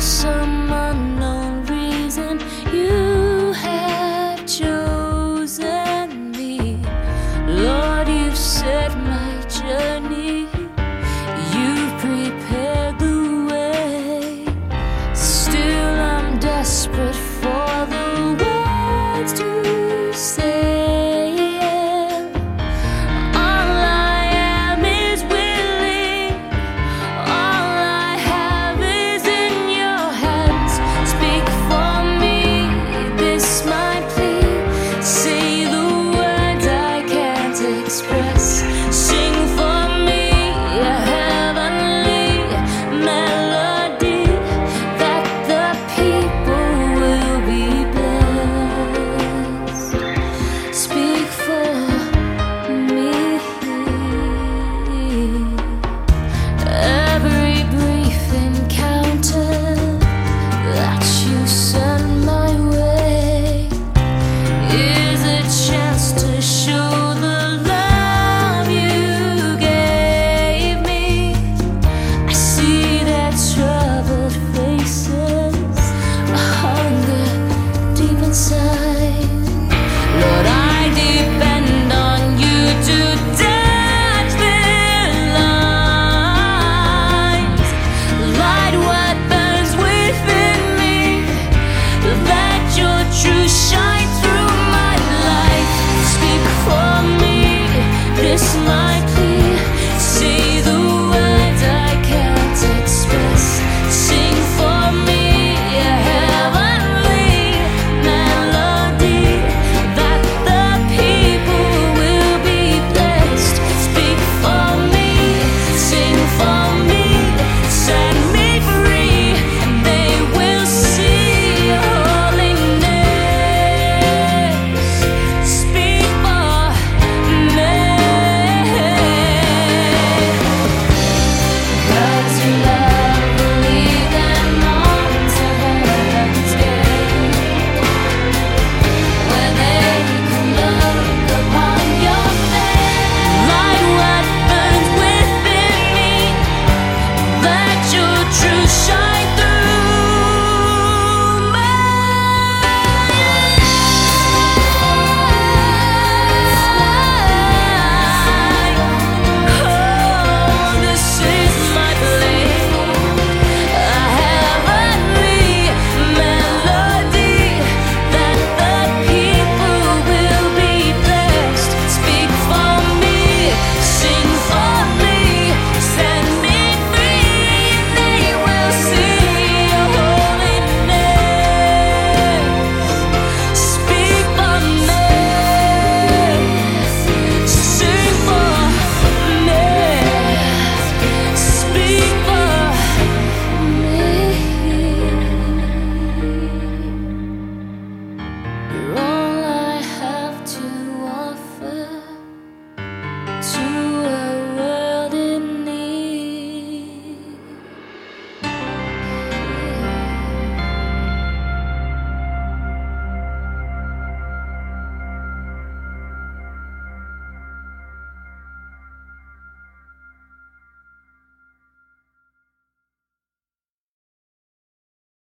so